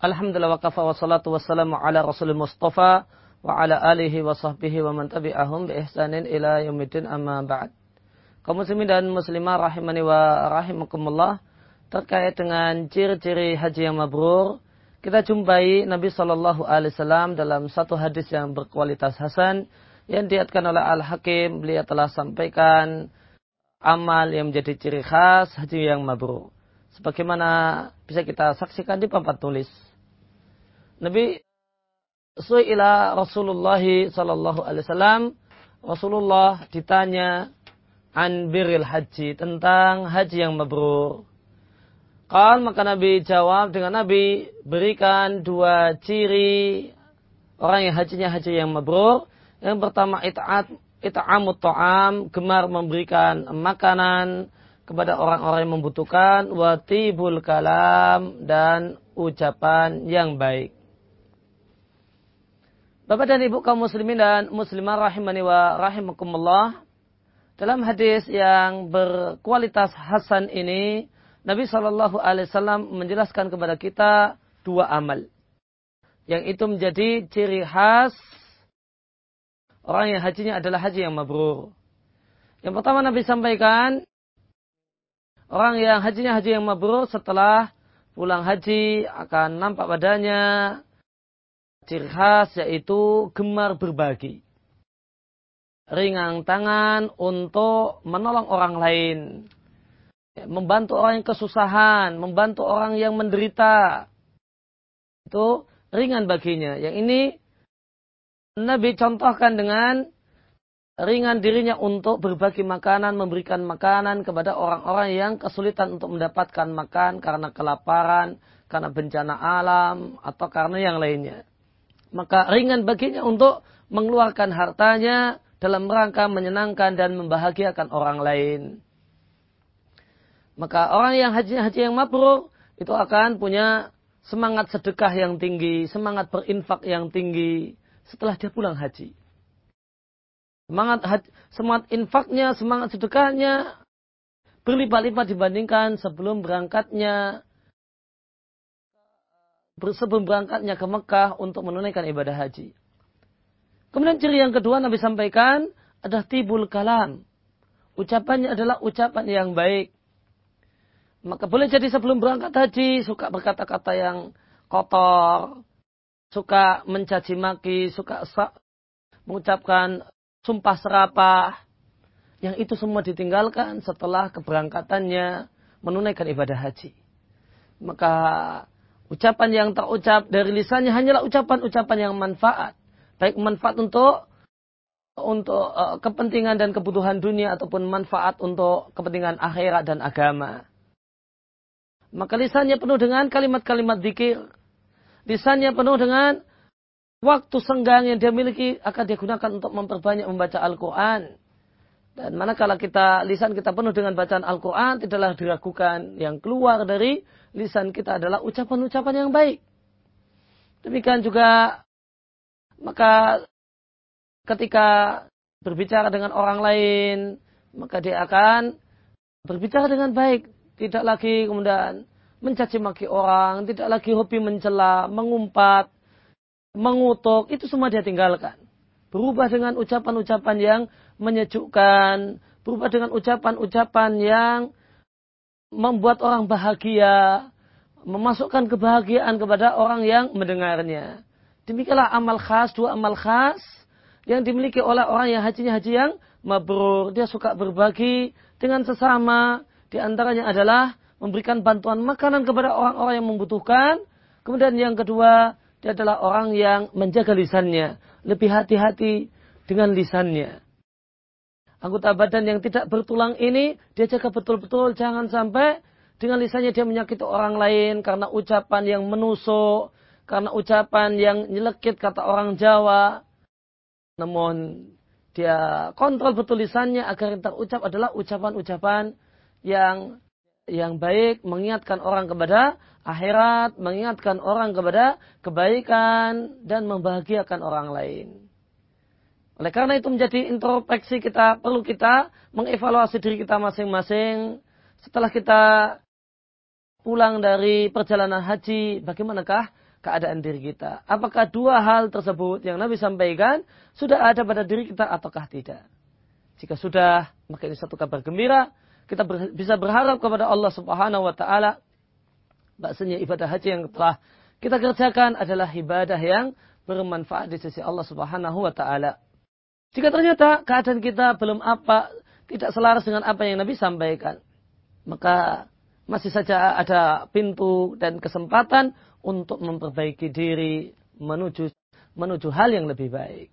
Alhamdulillah wa kafa wa salatu ala rasulil mustafa wa ala alihi wa sahbihi wa man tabi'ahum bi ihsanin ila yaumiddin amma ba'd. Kaum muslimin dan muslimah rahimani wa rahimakumullah terkait dengan ciri-ciri haji yang mabrur kita jumpai Nabi Shallallahu Alaihi Wasallam dalam satu hadis yang berkualitas hasan yang diatkan oleh Al Hakim beliau telah sampaikan amal yang menjadi ciri khas haji yang mabrur. Sebagaimana bisa kita saksikan di papan tulis Nabi Su'ila Rasulullah sallallahu alaihi wasallam Rasulullah ditanya an biril haji tentang haji yang mabrur. Qal maka Nabi jawab dengan Nabi berikan dua ciri orang yang hajinya haji yang mabrur. Yang pertama ita'at ita'amut ta'am gemar memberikan makanan kepada orang-orang yang membutuhkan watibul kalam dan ucapan yang baik. Bapak dan Ibu kaum muslimin dan muslimah rahimani wa rahimakumullah. Dalam hadis yang berkualitas hasan ini, Nabi Shallallahu Alaihi Wasallam menjelaskan kepada kita dua amal. Yang itu menjadi ciri khas orang yang hajinya adalah haji yang mabrur. Yang pertama Nabi sampaikan, orang yang hajinya haji yang mabrur setelah pulang haji akan nampak badannya ciri khas yaitu gemar berbagi. Ringan tangan untuk menolong orang lain. Membantu orang yang kesusahan, membantu orang yang menderita. Itu ringan baginya. Yang ini Nabi contohkan dengan ringan dirinya untuk berbagi makanan, memberikan makanan kepada orang-orang yang kesulitan untuk mendapatkan makan karena kelaparan, karena bencana alam, atau karena yang lainnya maka ringan baginya untuk mengeluarkan hartanya dalam rangka menyenangkan dan membahagiakan orang lain. Maka orang yang haji haji yang mabrur itu akan punya semangat sedekah yang tinggi, semangat berinfak yang tinggi setelah dia pulang haji. Semangat haji, semangat infaknya, semangat sedekahnya berlipat-lipat dibandingkan sebelum berangkatnya sebelum berangkatnya ke Mekah untuk menunaikan ibadah haji. Kemudian ciri yang kedua Nabi sampaikan adalah tibul kalam. Ucapannya adalah ucapan yang baik. Maka boleh jadi sebelum berangkat haji suka berkata-kata yang kotor, suka mencaci maki, suka mengucapkan sumpah serapah. Yang itu semua ditinggalkan setelah keberangkatannya menunaikan ibadah haji. Maka Ucapan yang terucap dari lisannya hanyalah ucapan-ucapan yang manfaat. Baik manfaat untuk untuk uh, kepentingan dan kebutuhan dunia ataupun manfaat untuk kepentingan akhirat dan agama. Maka lisannya penuh dengan kalimat-kalimat zikir. Lisannya penuh dengan waktu senggang yang dia miliki akan dia gunakan untuk memperbanyak membaca Al-Quran. Dan manakala kita lisan kita penuh dengan bacaan Al-Quran, tidaklah diragukan yang keluar dari lisan kita adalah ucapan-ucapan yang baik. Demikian juga maka ketika berbicara dengan orang lain, maka dia akan berbicara dengan baik, tidak lagi kemudian mencaci maki orang, tidak lagi hobi mencela, mengumpat, mengutuk, itu semua dia tinggalkan. Berubah dengan ucapan-ucapan yang menyejukkan, berubah dengan ucapan-ucapan yang membuat orang bahagia, memasukkan kebahagiaan kepada orang yang mendengarnya. Demikianlah amal khas, dua amal khas yang dimiliki oleh orang yang hajinya haji yang mabrur. Dia suka berbagi dengan sesama. Di antaranya adalah memberikan bantuan makanan kepada orang-orang yang membutuhkan. Kemudian yang kedua, dia adalah orang yang menjaga lisannya. Lebih hati-hati dengan lisannya anggota badan yang tidak bertulang ini dia jaga betul-betul jangan sampai dengan lisannya dia menyakiti orang lain karena ucapan yang menusuk, karena ucapan yang nyelekit kata orang Jawa. Namun dia kontrol betul lisannya agar yang terucap adalah ucapan-ucapan yang yang baik, mengingatkan orang kepada akhirat, mengingatkan orang kepada kebaikan dan membahagiakan orang lain. Oleh karena itu menjadi introspeksi kita, perlu kita mengevaluasi diri kita masing-masing. Setelah kita pulang dari perjalanan haji, bagaimanakah keadaan diri kita. Apakah dua hal tersebut yang Nabi sampaikan sudah ada pada diri kita ataukah tidak? Jika sudah, maka ini satu kabar gembira. Kita ber, bisa berharap kepada Allah Subhanahu wa taala bahasanya ibadah haji yang telah kita kerjakan adalah ibadah yang bermanfaat di sisi Allah Subhanahu wa taala. Jika ternyata keadaan kita belum apa tidak selaras dengan apa yang Nabi sampaikan, maka masih saja ada pintu dan kesempatan untuk memperbaiki diri menuju menuju hal yang lebih baik.